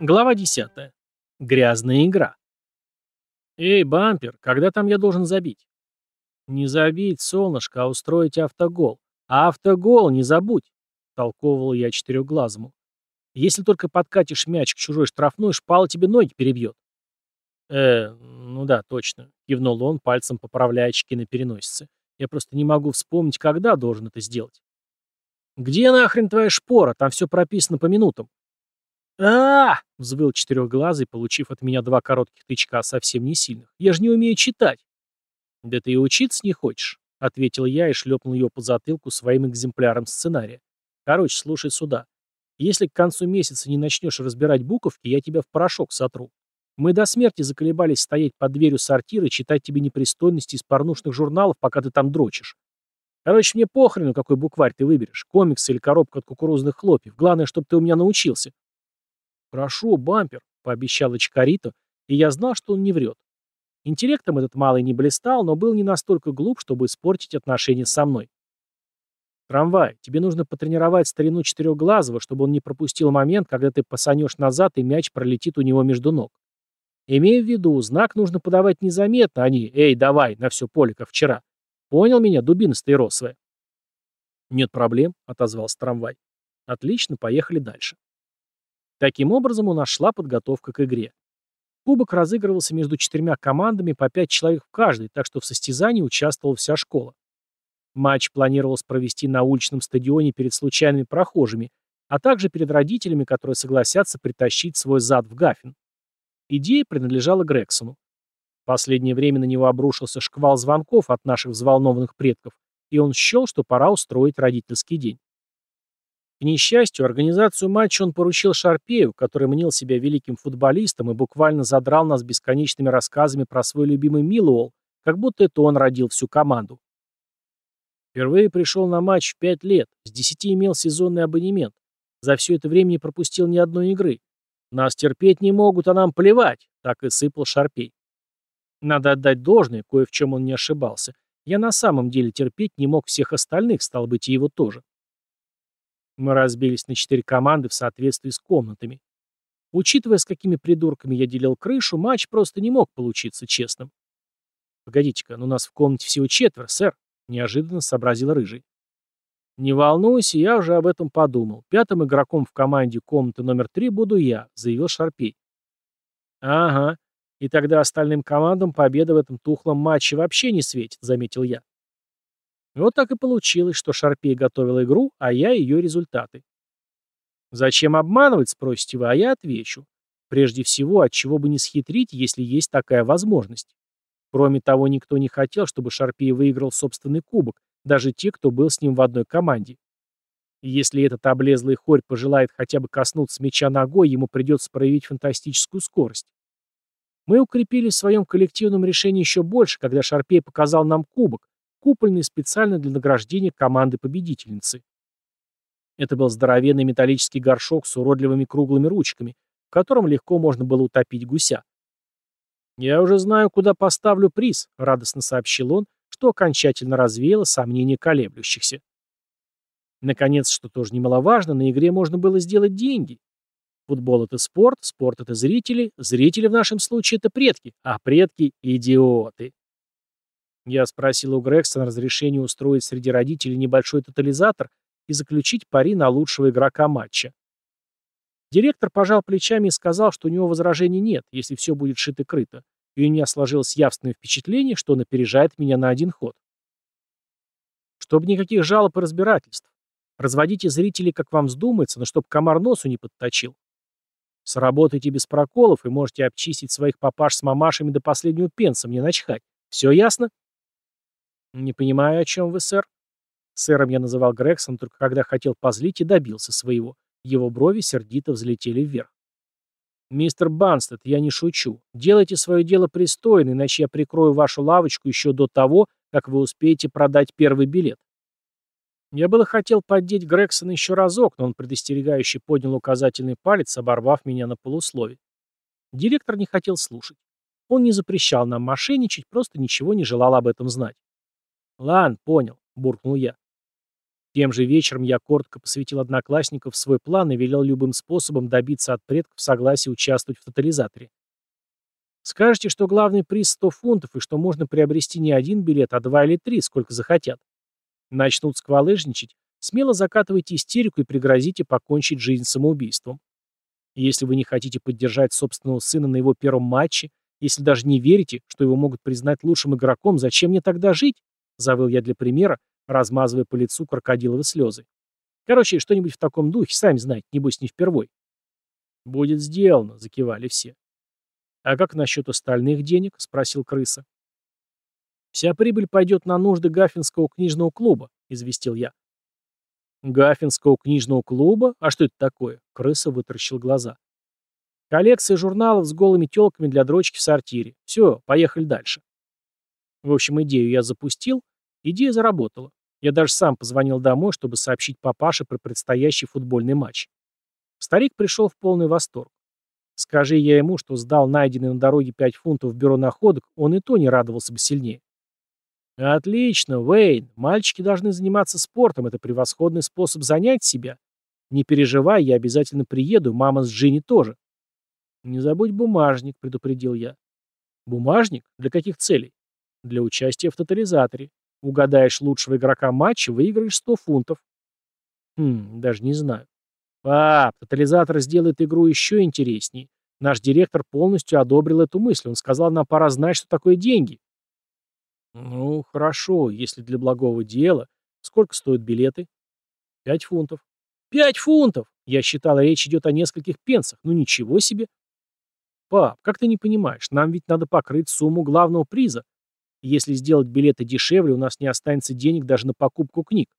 Глава 10. Грязная игра. «Эй, бампер, когда там я должен забить?» «Не забить, солнышко, а устроить автогол. Автогол, не забудь!» — толковывал я четырехглазому. «Если только подкатишь мяч к чужой штрафной, шпала тебе ноги перебьет». «Э, ну да, точно», — кивнул он, пальцем поправляя очки на переносице. «Я просто не могу вспомнить, когда должен это сделать». «Где нахрен твоя шпора? Там все прописано по минутам» а, взвыл четырехглазый, получив от меня два коротких тычка, совсем не сильных. «Я же не умею читать!» «Да ты и учиться не хочешь», — ответил я и шлепнул ее по затылку своим экземпляром сценария. «Короче, слушай сюда. Если к концу месяца не начнешь разбирать буковки, я тебя в порошок сотру. Мы до смерти заколебались стоять под дверью сортира и читать тебе непристойности из порнушных журналов, пока ты там дрочишь. Короче, мне похрену, какой букварь ты выберешь, комикс или коробка от кукурузных хлопьев. Главное, чтобы ты у меня научился». «Прошу, бампер», — пообещал Ичкарито, и я знал, что он не врет. Интеллектом этот малый не блистал, но был не настолько глуп, чтобы испортить отношения со мной. «Трамвай, тебе нужно потренировать старину четырехглазого, чтобы он не пропустил момент, когда ты посанешь назад, и мяч пролетит у него между ног. Имея в виду, знак нужно подавать незаметно, а не «Эй, давай!» на все поле, как вчера. Понял меня, дубина стаиросовая?» «Нет проблем», — отозвался трамвай. «Отлично, поехали дальше». Таким образом, у нас шла подготовка к игре. Кубок разыгрывался между четырьмя командами по пять человек в каждой, так что в состязании участвовала вся школа. Матч планировалось провести на уличном стадионе перед случайными прохожими, а также перед родителями, которые согласятся притащить свой зад в Гафин. Идея принадлежала Грексону. В последнее время на него обрушился шквал звонков от наших взволнованных предков, и он счел, что пора устроить родительский день. Несчастью, организацию матча он поручил Шарпею, который мнил себя великим футболистом и буквально задрал нас бесконечными рассказами про свой любимый Милуол, как будто это он родил всю команду. Впервые пришел на матч в пять лет, с десяти имел сезонный абонемент. За все это время не пропустил ни одной игры. Нас терпеть не могут, а нам плевать, так и сыпал Шарпей. Надо отдать должное, кое в чем он не ошибался. Я на самом деле терпеть не мог всех остальных, стал быть, и его тоже. Мы разбились на четыре команды в соответствии с комнатами. Учитывая, с какими придурками я делил крышу, матч просто не мог получиться честным. «Погодите-ка, но у нас в комнате всего четверо, сэр», — неожиданно сообразил Рыжий. «Не волнуйся, я уже об этом подумал. Пятым игроком в команде комнаты номер три буду я», — заявил Шарпей. «Ага, и тогда остальным командам победа в этом тухлом матче вообще не светит», — заметил я. Вот так и получилось, что Шарпей готовил игру, а я ее результаты. Зачем обманывать, спросите вы, а я отвечу. Прежде всего, от чего бы не схитрить, если есть такая возможность. Кроме того, никто не хотел, чтобы Шарпей выиграл собственный кубок, даже те, кто был с ним в одной команде. Если этот облезлый хорь пожелает хотя бы коснуться мяча ногой, ему придется проявить фантастическую скорость. Мы укрепились в своем коллективном решении еще больше, когда Шарпей показал нам кубок, купольный специально для награждения команды победительницы. Это был здоровенный металлический горшок с уродливыми круглыми ручками, в котором легко можно было утопить гуся. «Я уже знаю, куда поставлю приз», — радостно сообщил он, что окончательно развеяло сомнения колеблющихся. Наконец, что тоже немаловажно, на игре можно было сделать деньги. Футбол — это спорт, спорт — это зрители, зрители в нашем случае — это предки, а предки — идиоты. Я спросил у Грексона разрешение устроить среди родителей небольшой тотализатор и заключить пари на лучшего игрока матча. Директор пожал плечами и сказал, что у него возражений нет, если все будет шито-крыто, и у меня сложилось явственное впечатление, что он опережает меня на один ход. Чтобы никаких жалоб и разбирательств. Разводите зрителей, как вам вздумается, но чтобы комар носу не подточил. Сработайте без проколов и можете обчистить своих папаш с мамашами до последнего пенса, мне начхать. Все ясно? «Не понимаю, о чем вы, сэр?» Сэром я называл Грегсон, только когда хотел позлить и добился своего. Его брови сердито взлетели вверх. «Мистер Банстед, я не шучу. Делайте свое дело пристойно, иначе я прикрою вашу лавочку еще до того, как вы успеете продать первый билет». Я было хотел поддеть Грексона еще разок, но он предостерегающе поднял указательный палец, оборвав меня на полуслове. Директор не хотел слушать. Он не запрещал нам мошенничать, просто ничего не желал об этом знать. «Ладно, понял», — буркнул я. Тем же вечером я коротко посвятил одноклассников свой план и велел любым способом добиться от предков согласия участвовать в тотализаторе. Скажете, что главный приз 100 фунтов и что можно приобрести не один билет, а два или три, сколько захотят. Начнут сквалыжничать, смело закатывайте истерику и пригрозите покончить жизнь самоубийством. Если вы не хотите поддержать собственного сына на его первом матче, если даже не верите, что его могут признать лучшим игроком, зачем мне тогда жить? Завыл я для примера, размазывая по лицу крокодиловые слезы. Короче, что-нибудь в таком духе, сами знаете, небось не впервой. «Будет сделано», — закивали все. «А как насчет остальных денег?» — спросил крыса. «Вся прибыль пойдет на нужды Гаффинского книжного клуба», — известил я. «Гаффинского книжного клуба? А что это такое?» — крыса вытаращил глаза. «Коллекция журналов с голыми телками для дрочки в сортире. Все, поехали дальше». В общем, идею я запустил, Идея заработала. Я даже сам позвонил домой, чтобы сообщить папаше про предстоящий футбольный матч. Старик пришел в полный восторг. Скажи я ему, что сдал найденные на дороге 5 фунтов в бюро находок, он и то не радовался бы сильнее. «Отлично, Вейн. Мальчики должны заниматься спортом. Это превосходный способ занять себя. Не переживай, я обязательно приеду, мама с Джинни тоже». «Не забудь бумажник», — предупредил я. «Бумажник? Для каких целей?» «Для участия в тотализаторе. Угадаешь лучшего игрока матча, выиграешь 100 фунтов. Хм, даже не знаю. Пап, тотализатор сделает игру еще интересней. Наш директор полностью одобрил эту мысль. Он сказал, нам пора знать, что такое деньги. Ну, хорошо, если для благого дела. Сколько стоят билеты? Пять фунтов. Пять фунтов! Я считал, речь идет о нескольких пенсах. Ну ничего себе. Пап, как ты не понимаешь, нам ведь надо покрыть сумму главного приза. Если сделать билеты дешевле, у нас не останется денег даже на покупку книг.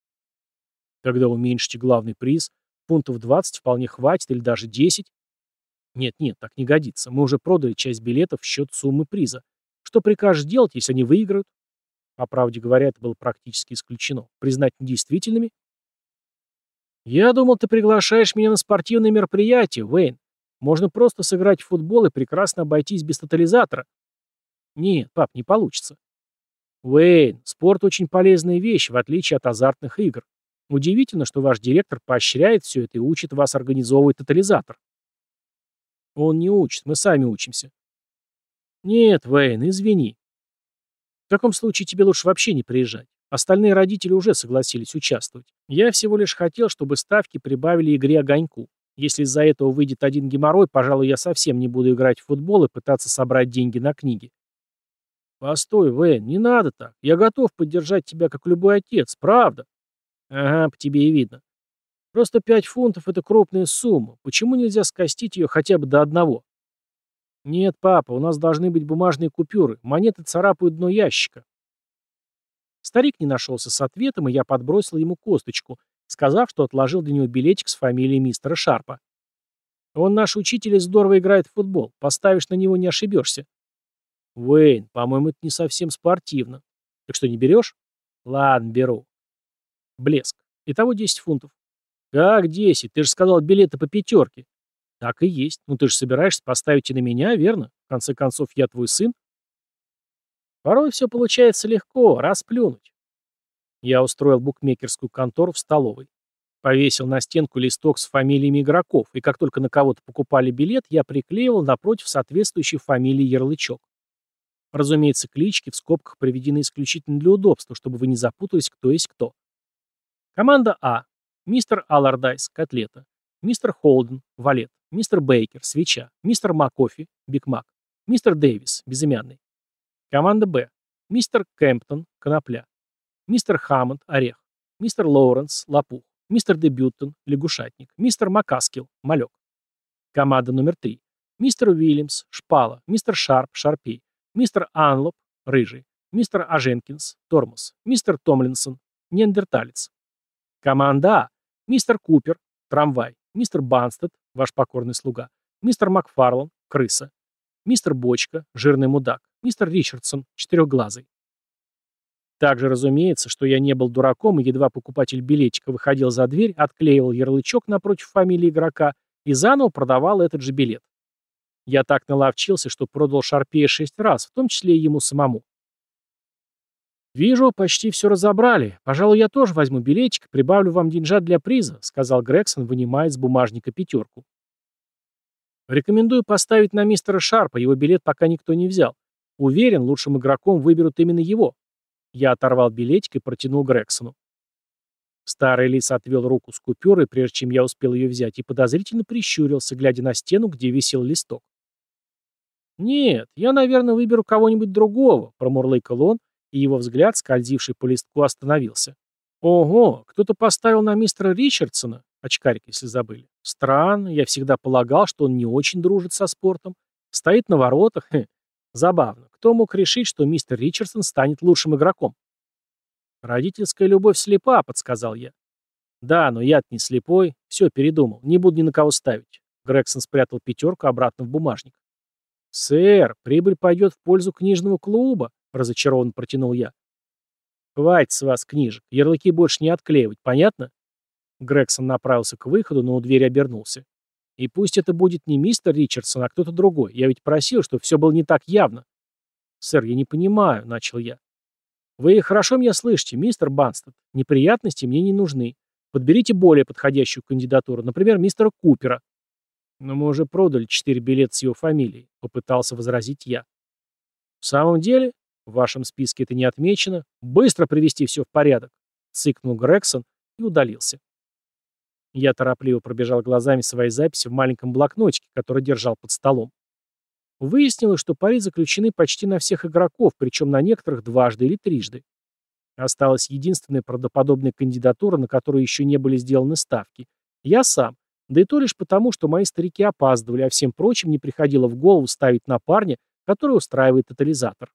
Когда уменьшите главный приз, фунтов 20 вполне хватит или даже 10. Нет, нет, так не годится. Мы уже продали часть билетов в счет суммы приза. Что прикажешь делать, если они выиграют? По правде говоря, это было практически исключено. Признать недействительными? Я думал, ты приглашаешь меня на спортивное мероприятие, Уэйн. Можно просто сыграть в футбол и прекрасно обойтись без тотализатора. Нет, пап, не получится. Уэйн, спорт очень полезная вещь, в отличие от азартных игр. Удивительно, что ваш директор поощряет все это и учит вас организовывать тотализатор. Он не учит, мы сами учимся. Нет, Уэйн, извини. В таком случае тебе лучше вообще не приезжать. Остальные родители уже согласились участвовать. Я всего лишь хотел, чтобы ставки прибавили игре огоньку. Если из-за этого выйдет один геморрой, пожалуй, я совсем не буду играть в футбол и пытаться собрать деньги на книги. «Постой, Вэн, не надо так. Я готов поддержать тебя, как любой отец, правда?» «Ага, по тебе и видно. Просто пять фунтов — это крупная сумма. Почему нельзя скостить ее хотя бы до одного?» «Нет, папа, у нас должны быть бумажные купюры. Монеты царапают дно ящика». Старик не нашелся с ответом, и я подбросил ему косточку, сказав, что отложил для него билетик с фамилией мистера Шарпа. «Он наш учитель и здорово играет в футбол. Поставишь на него, не ошибешься». Уэйн, по-моему, это не совсем спортивно. Так что, не берешь? Ладно, беру. Блеск. Итого 10 фунтов. Как 10? Ты же сказал билеты по пятерке. Так и есть. Ну ты же собираешься поставить и на меня, верно? В конце концов, я твой сын. Порой все получается легко, расплюнуть. Я устроил букмекерскую контору в столовой. Повесил на стенку листок с фамилиями игроков, и как только на кого-то покупали билет, я приклеивал напротив соответствующей фамилии ярлычок. Разумеется, клички в скобках приведены исключительно для удобства, чтобы вы не запутались, кто есть кто. Команда А. Мистер Аллардайс, котлета. Мистер Холден, валет. Мистер Бейкер, свеча. Мистер Макофи, Биг Мак. Мистер Дэвис, безымянный. Команда Б. Мистер Кемптон, конопля. Мистер Хаммонд, орех. Мистер Лоуренс, лопух. Мистер Дебютон, лягушатник. Мистер Макаскил, малек. Команда номер 3. Мистер Уильямс, шпала. Мистер Шарп, шарпей. Мистер Анлоп, рыжий. Мистер Аженкинс, тормоз. Мистер Томлинсон, неандерталец. Команда А. Мистер Купер, трамвай. Мистер Банстед, ваш покорный слуга. Мистер Макфарлан, крыса. Мистер Бочка, жирный мудак. Мистер Ричардсон, четырехглазый. Также разумеется, что я не был дураком, и едва покупатель билетика выходил за дверь, отклеивал ярлычок напротив фамилии игрока и заново продавал этот же билет. Я так наловчился, что продал Шарпея шесть раз, в том числе и ему самому. «Вижу, почти все разобрали. Пожалуй, я тоже возьму билетик, прибавлю вам деньжат для приза», сказал Грегсон, вынимая из бумажника пятерку. «Рекомендую поставить на мистера Шарпа, его билет пока никто не взял. Уверен, лучшим игроком выберут именно его». Я оторвал билетик и протянул Грексону. Старый лис отвел руку с купюрой, прежде чем я успел ее взять, и подозрительно прищурился, глядя на стену, где висел листок. «Нет, я, наверное, выберу кого-нибудь другого», — промурлыкал он, и его взгляд, скользивший по листку, остановился. «Ого, кто-то поставил на мистера Ричардсона, очкарик, если забыли. Странно, я всегда полагал, что он не очень дружит со спортом. Стоит на воротах. Хе. Забавно. Кто мог решить, что мистер Ричардсон станет лучшим игроком?» «Родительская любовь слепа», — подсказал я. «Да, но я-то не слепой. Все, передумал. Не буду ни на кого ставить». Грегсон спрятал пятерку обратно в бумажник. «Сэр, прибыль пойдет в пользу книжного клуба», разочарованно протянул я. «Хватит с вас книжек, ярлыки больше не отклеивать, понятно?» Грегсон направился к выходу, но у двери обернулся. «И пусть это будет не мистер Ричардсон, а кто-то другой. Я ведь просил, чтобы все было не так явно». «Сэр, я не понимаю», — начал я. «Вы хорошо меня слышите, мистер Банстед. Неприятности мне не нужны. Подберите более подходящую кандидатуру, например, мистера Купера». «Но мы уже продали четыре билета с его фамилией», — попытался возразить я. «В самом деле, в вашем списке это не отмечено. Быстро привести все в порядок. Цыкнул Грегсон и удалился. Я торопливо пробежал глазами свои записи в маленьком блокнотике, который держал под столом. Выяснилось, что пари заключены почти на всех игроков, причем на некоторых дважды или трижды. Осталась единственная правдоподобная кандидатура, на которую еще не были сделаны ставки. Я сам. Да и то лишь потому, что мои старики опаздывали, а всем прочим не приходило в голову ставить на парня, который устраивает тотализатор.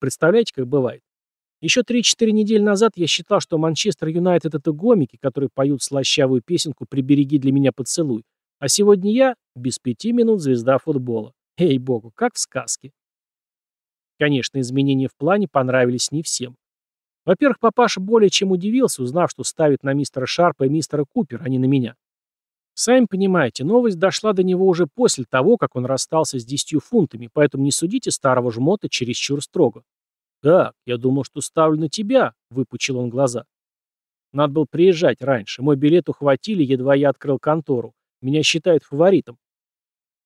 Представляете, как бывает? Еще 3-4 недели назад я считал, что Манчестер Юнайтед это гомики, которые поют слащавую песенку «Прибереги для меня поцелуй». А сегодня я, без пяти минут, звезда футбола. Эй, богу, как в сказке. Конечно, изменения в плане понравились не всем. Во-первых, папаша более чем удивился, узнав, что ставит на мистера Шарпа и мистера Купера, а не на меня. Сами понимаете, новость дошла до него уже после того, как он расстался с десятью фунтами, поэтому не судите старого жмота чересчур строго. «Так, я думал, что ставлю на тебя», — выпучил он глаза. «Надо было приезжать раньше. Мой билет ухватили, едва я открыл контору. Меня считают фаворитом».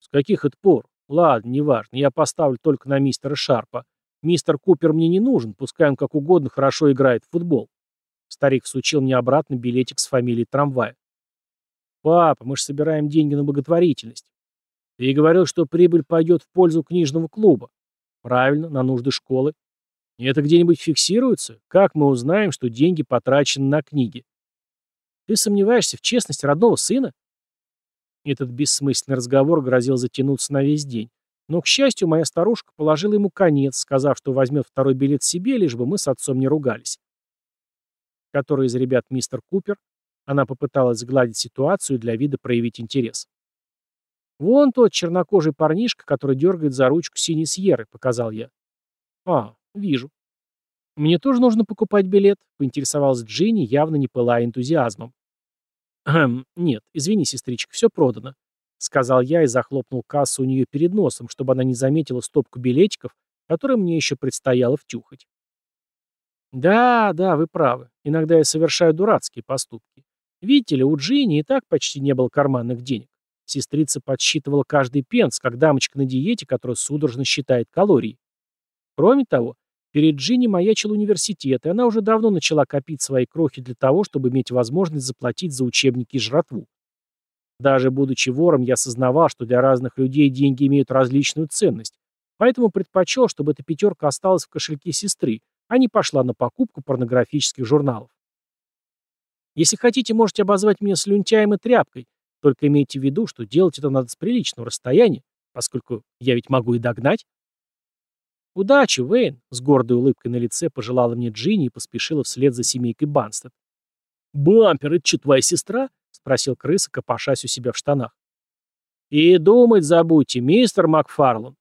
«С каких это пор? Ладно, неважно. Я поставлю только на мистера Шарпа. Мистер Купер мне не нужен, пускай он как угодно хорошо играет в футбол». Старик всучил мне обратно билетик с фамилией трамвая. «Папа, мы же собираем деньги на благотворительность. Ты говорил, что прибыль пойдет в пользу книжного клуба. Правильно, на нужды школы. И это где-нибудь фиксируется? Как мы узнаем, что деньги потрачены на книги? Ты сомневаешься в честности родного сына? Этот бессмысленный разговор грозил затянуться на весь день. Но, к счастью, моя старушка положила ему конец, сказав, что возьмет второй билет себе, лишь бы мы с отцом не ругались. Который из ребят мистер Купер? Она попыталась сгладить ситуацию для вида проявить интерес. «Вон тот чернокожий парнишка, который дергает за ручку синей Сьерры», — показал я. «А, «Вижу». «Мне тоже нужно покупать билет?» — поинтересовалась Джинни, явно не пылая энтузиазмом. «Хм, нет, извини, сестричка, все продано», — сказал я и захлопнул кассу у нее перед носом, чтобы она не заметила стопку билетиков, которые мне еще предстояло втюхать. «Да, да, вы правы. Иногда я совершаю дурацкие поступки. Видите ли, у Джинни и так почти не было карманных денег. Сестрица подсчитывала каждый пенс, как дамочка на диете, которая судорожно считает калории. Кроме того, перед Джинни маячил университет, и она уже давно начала копить свои крохи для того, чтобы иметь возможность заплатить за учебники и жратву. Даже будучи вором, я осознавал, что для разных людей деньги имеют различную ценность, поэтому предпочел, чтобы эта пятерка осталась в кошельке сестры, а не пошла на покупку порнографических журналов. Если хотите, можете обозвать меня слюнтяем и тряпкой, только имейте в виду, что делать это надо с приличного расстояния, поскольку я ведь могу и догнать. «Удачи, Вейн!» — с гордой улыбкой на лице пожелала мне Джинни и поспешила вслед за семейкой Банстед. «Бампер, это что, твоя сестра?» — спросил крыса, копошась у себя в штанах. «И думать забудьте, мистер Макфарлан!»